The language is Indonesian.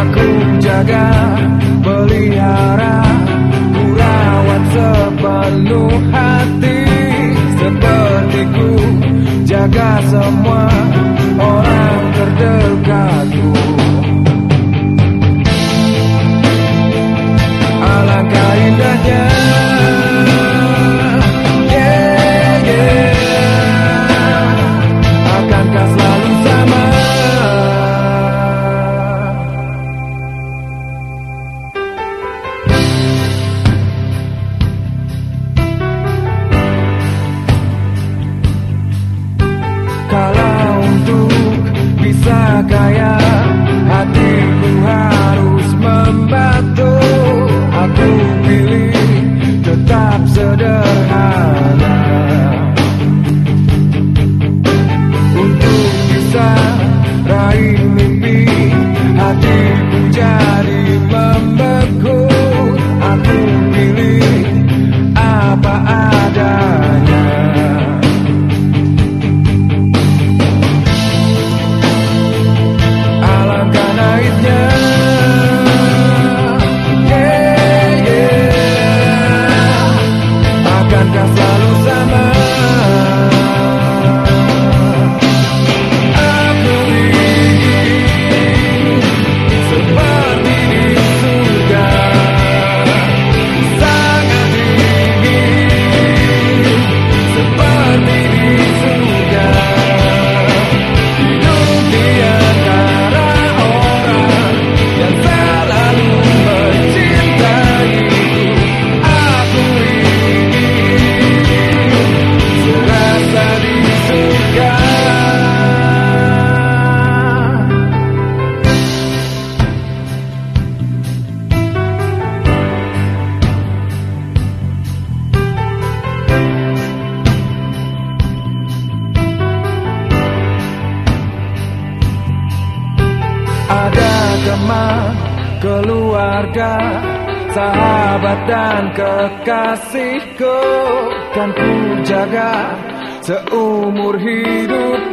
aku jaga Pelihara kurawat sepenuh hati. Sepertiku jaga semua. kalau untuk bisa kaya. Ada teman, keluarga, sahabat dan kekasihku. Kan ku jaga seumur hidup.